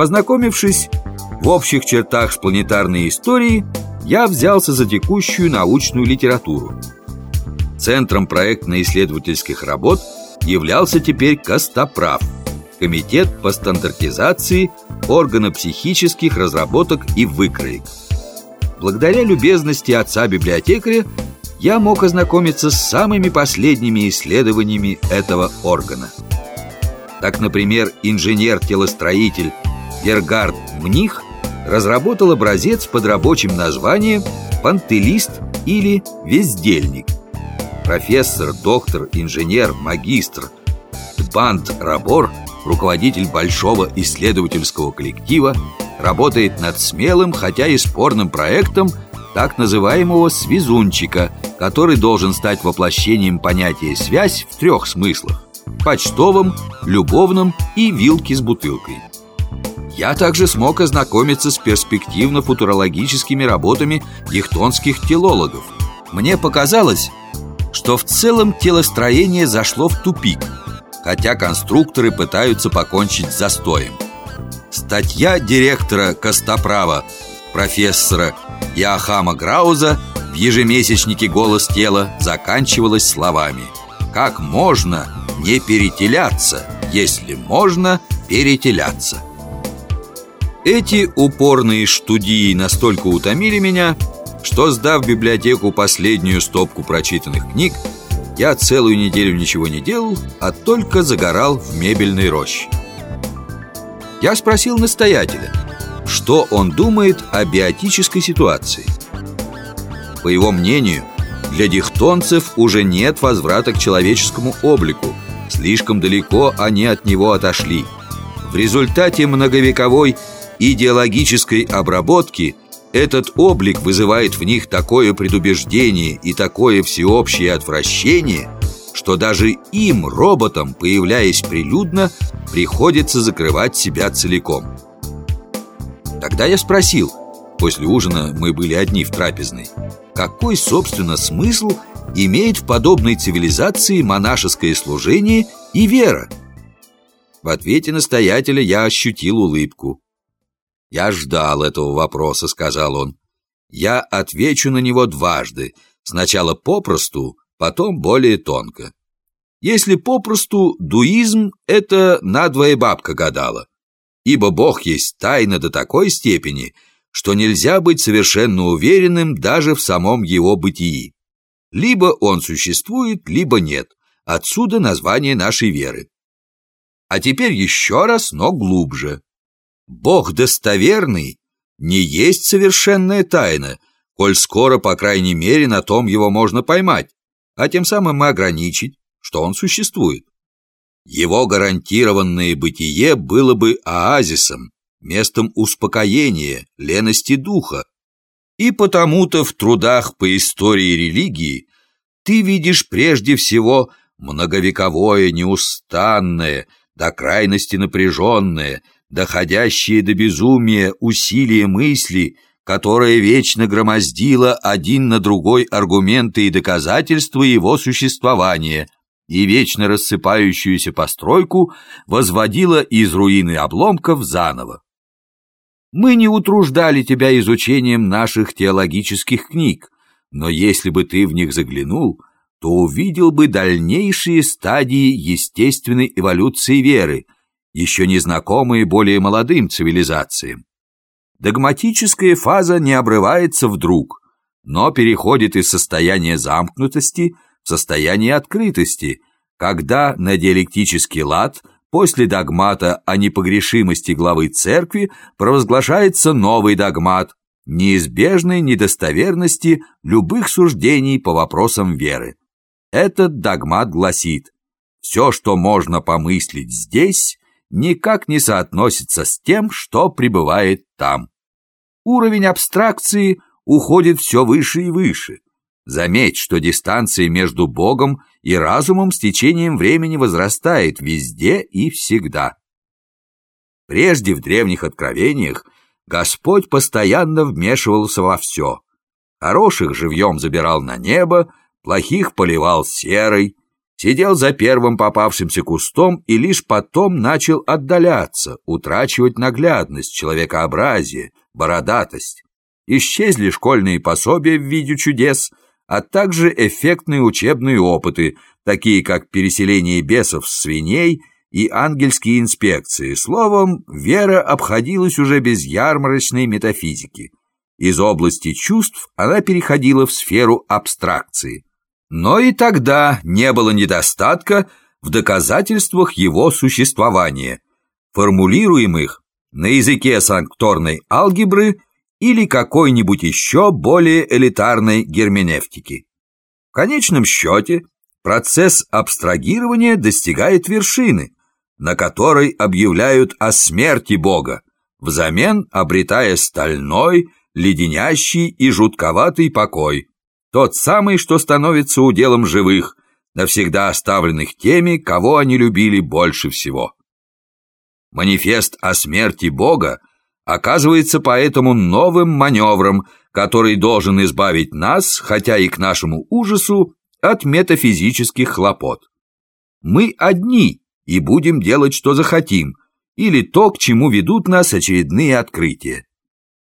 Познакомившись в общих чертах с планетарной историей, я взялся за текущую научную литературу. Центром проектно-исследовательских работ являлся теперь Костоправ – Комитет по стандартизации органопсихических разработок и выкроек. Благодаря любезности отца-библиотекаря я мог ознакомиться с самыми последними исследованиями этого органа. Так, например, инженер-телостроитель Гергард Мних разработал образец под рабочим названием «Пантелист» или «Вездельник». Профессор, доктор, инженер, магистр Банд Рабор, руководитель большого исследовательского коллектива, работает над смелым, хотя и спорным проектом так называемого «связунчика», который должен стать воплощением понятия «связь» в трех смыслах – почтовом, любовном и вилки с бутылкой. Я также смог ознакомиться с перспективно-футурологическими работами дихтонских телологов. Мне показалось, что в целом телостроение зашло в тупик, хотя конструкторы пытаются покончить с застоем. Статья директора Костоправа, профессора Иохама Грауза в ежемесячнике «Голос тела» заканчивалась словами «Как можно не перетеляться, если можно перетеляться?» Эти упорные студии настолько утомили меня, что, сдав в библиотеку последнюю стопку прочитанных книг, я целую неделю ничего не делал, а только загорал в мебельной роще. Я спросил настоятеля, что он думает о биотической ситуации. По его мнению, для дихтонцев уже нет возврата к человеческому облику, слишком далеко они от него отошли. В результате многовековой идеологической обработки этот облик вызывает в них такое предубеждение и такое всеобщее отвращение, что даже им, роботам, появляясь прилюдно, приходится закрывать себя целиком. Тогда я спросил, после ужина мы были одни в трапезной, какой, собственно, смысл имеет в подобной цивилизации монашеское служение и вера? В ответе настоятеля я ощутил улыбку. «Я ждал этого вопроса», — сказал он. «Я отвечу на него дважды. Сначала попросту, потом более тонко. Если попросту, дуизм — это надвое бабка гадала. Ибо Бог есть тайна до такой степени, что нельзя быть совершенно уверенным даже в самом его бытии. Либо он существует, либо нет. Отсюда название нашей веры. А теперь еще раз, но глубже. Бог достоверный не есть совершенная тайна, коль скоро, по крайней мере, на том его можно поймать, а тем самым и ограничить, что он существует. Его гарантированное бытие было бы оазисом, местом успокоения, лености духа. И потому-то в трудах по истории религии ты видишь прежде всего многовековое, неустанное, до крайности напряженное, доходящее до безумия усилие мысли, которое вечно громоздило один на другой аргументы и доказательства его существования – и вечно рассыпающуюся постройку возводила из руины обломков заново. Мы не утруждали тебя изучением наших теологических книг, но если бы ты в них заглянул, то увидел бы дальнейшие стадии естественной эволюции веры, еще незнакомые более молодым цивилизациям. Догматическая фаза не обрывается вдруг, но переходит из состояния замкнутости – в состоянии открытости, когда на диалектический лад после догмата о непогрешимости главы церкви провозглашается новый догмат неизбежной недостоверности любых суждений по вопросам веры. Этот догмат гласит, все, что можно помыслить здесь, никак не соотносится с тем, что пребывает там. Уровень абстракции уходит все выше и выше – Заметь, что дистанция между Богом и разумом с течением времени возрастает везде и всегда. Прежде в древних откровениях Господь постоянно вмешивался во все. Хороших живьем забирал на небо, плохих поливал серой, сидел за первым попавшимся кустом и лишь потом начал отдаляться, утрачивать наглядность, человекообразие, бородатость. Исчезли школьные пособия в виде чудес, а также эффектные учебные опыты, такие как переселение бесов с свиней и ангельские инспекции. Словом, Вера обходилась уже без ярмарочной метафизики. Из области чувств она переходила в сферу абстракции. Но и тогда не было недостатка в доказательствах его существования, формулируемых на языке санкторной алгебры или какой-нибудь еще более элитарной герменевтики. В конечном счете, процесс абстрагирования достигает вершины, на которой объявляют о смерти Бога, взамен обретая стальной, леденящий и жутковатый покой, тот самый, что становится уделом живых, навсегда оставленных теми, кого они любили больше всего. Манифест о смерти Бога оказывается поэтому новым маневром, который должен избавить нас, хотя и к нашему ужасу, от метафизических хлопот. Мы одни и будем делать, что захотим, или то, к чему ведут нас очередные открытия.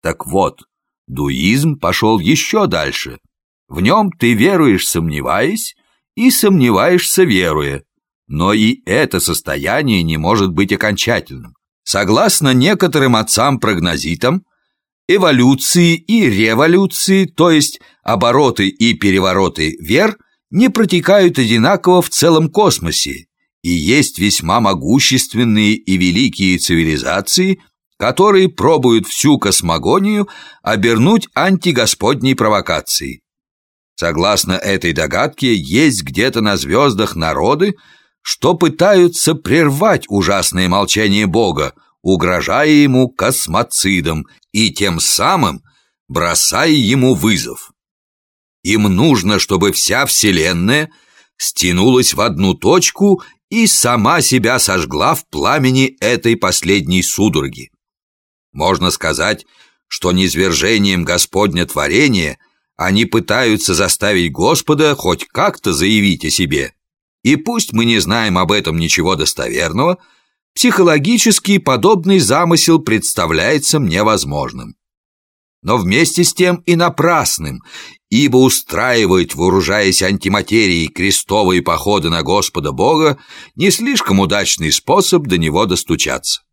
Так вот, дуизм пошел еще дальше – в нем ты веруешь, сомневаясь, и сомневаешься, веруя. Но и это состояние не может быть окончательным. Согласно некоторым отцам-прогнозитам, эволюции и революции, то есть обороты и перевороты вер, не протекают одинаково в целом космосе, и есть весьма могущественные и великие цивилизации, которые пробуют всю космогонию обернуть антигосподней провокацией. Согласно этой догадке, есть где-то на звездах народы, что пытаются прервать ужасное молчание Бога, угрожая ему космоцидом и тем самым бросая ему вызов. Им нужно, чтобы вся Вселенная стянулась в одну точку и сама себя сожгла в пламени этой последней судороги. Можно сказать, что низвержением Господня творения – они пытаются заставить Господа хоть как-то заявить о себе. И пусть мы не знаем об этом ничего достоверного, психологически подобный замысел представляется мне возможным. Но вместе с тем и напрасным, ибо устраивать, вооружаясь антиматерией, крестовые походы на Господа Бога не слишком удачный способ до него достучаться.